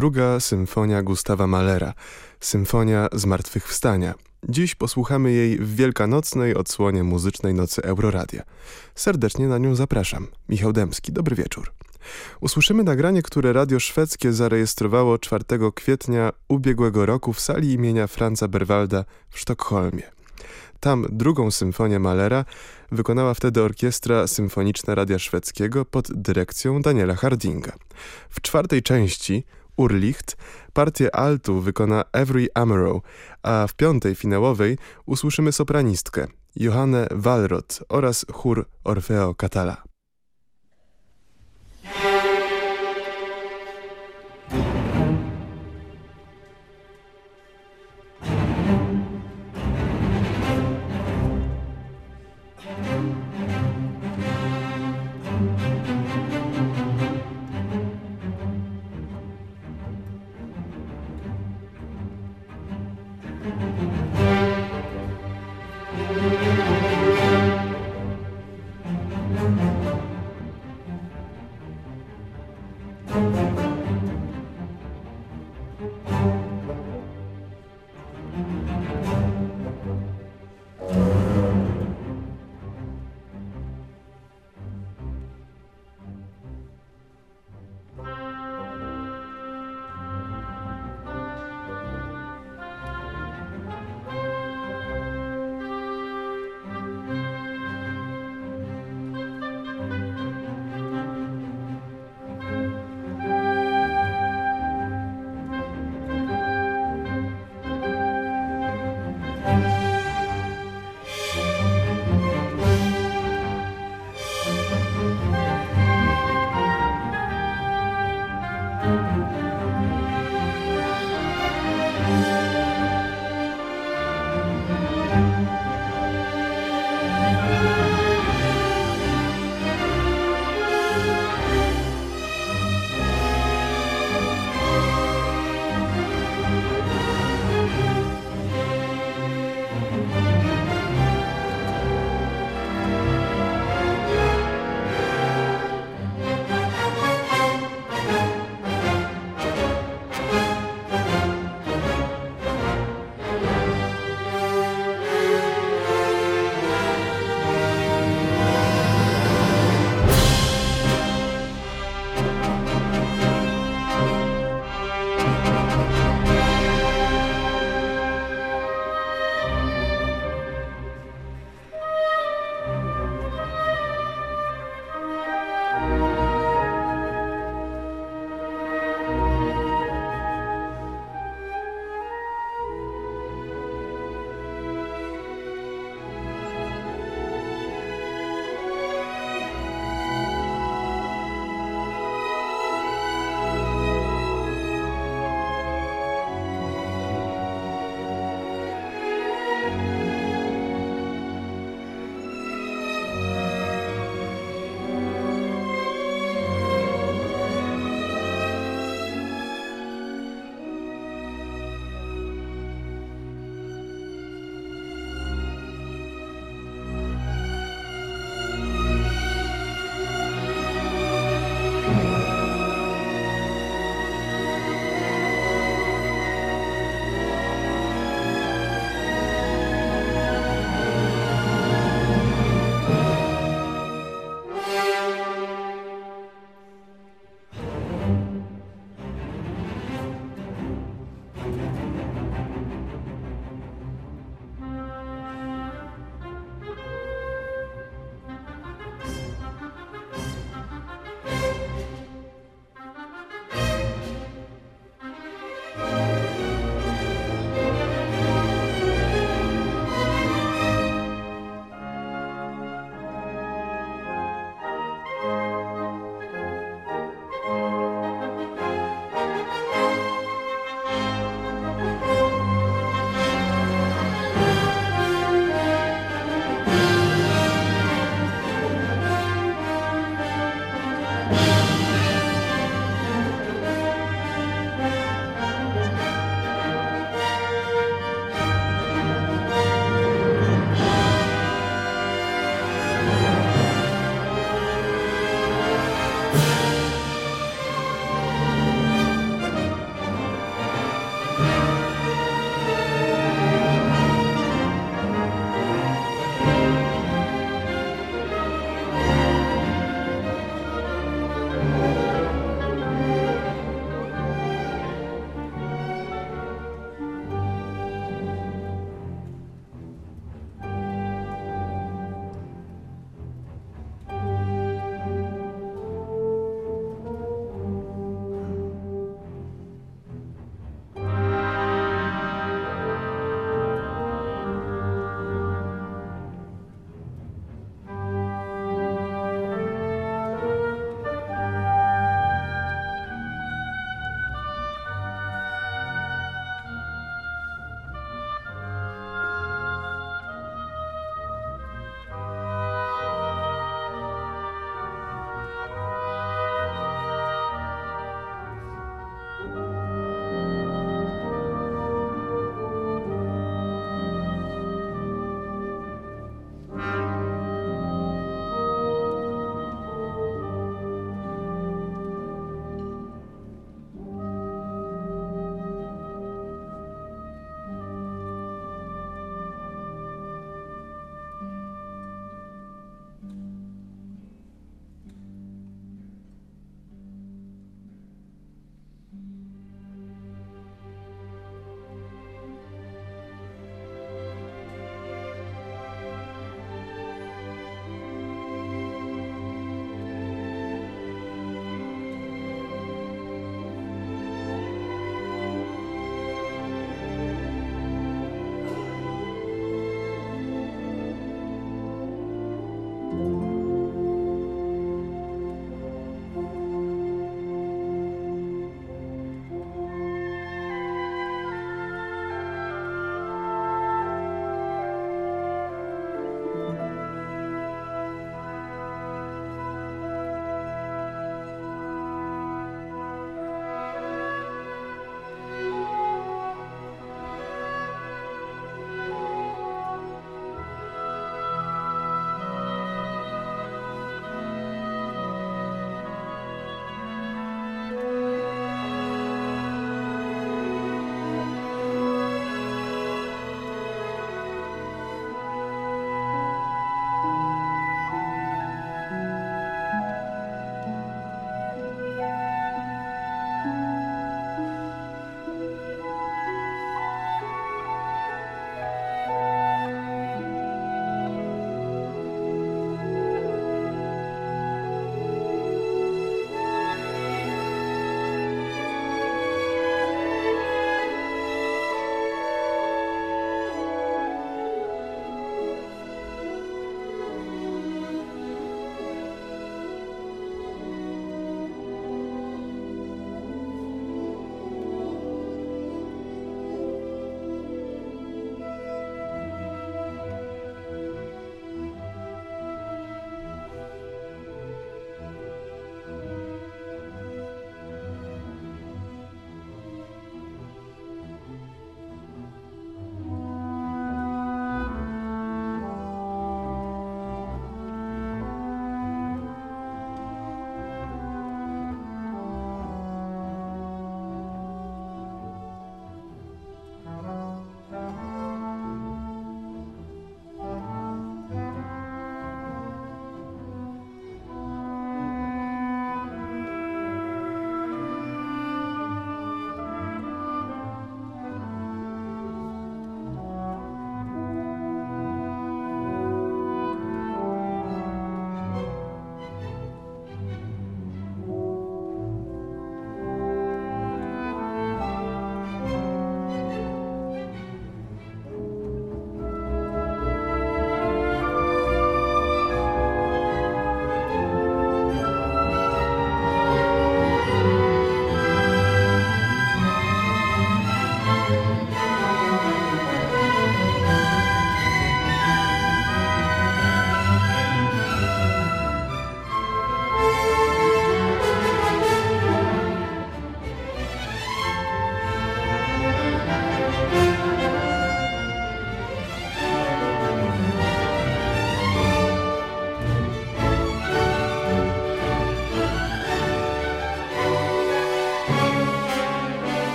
druga symfonia Gustawa Mahlera, Symfonia Zmartwychwstania. Dziś posłuchamy jej w wielkanocnej odsłonie muzycznej Nocy Euroradia. Serdecznie na nią zapraszam. Michał Demski, dobry wieczór. Usłyszymy nagranie, które radio szwedzkie zarejestrowało 4 kwietnia ubiegłego roku w sali imienia Franza Berwalda w Sztokholmie. Tam drugą symfonię Mahlera wykonała wtedy orkiestra symfoniczna Radia Szwedzkiego pod dyrekcją Daniela Hardinga. W czwartej części Urlicht partię altu wykona Every Amaro, a w piątej finałowej usłyszymy sopranistkę Johanne Walrod oraz chór Orfeo Catala.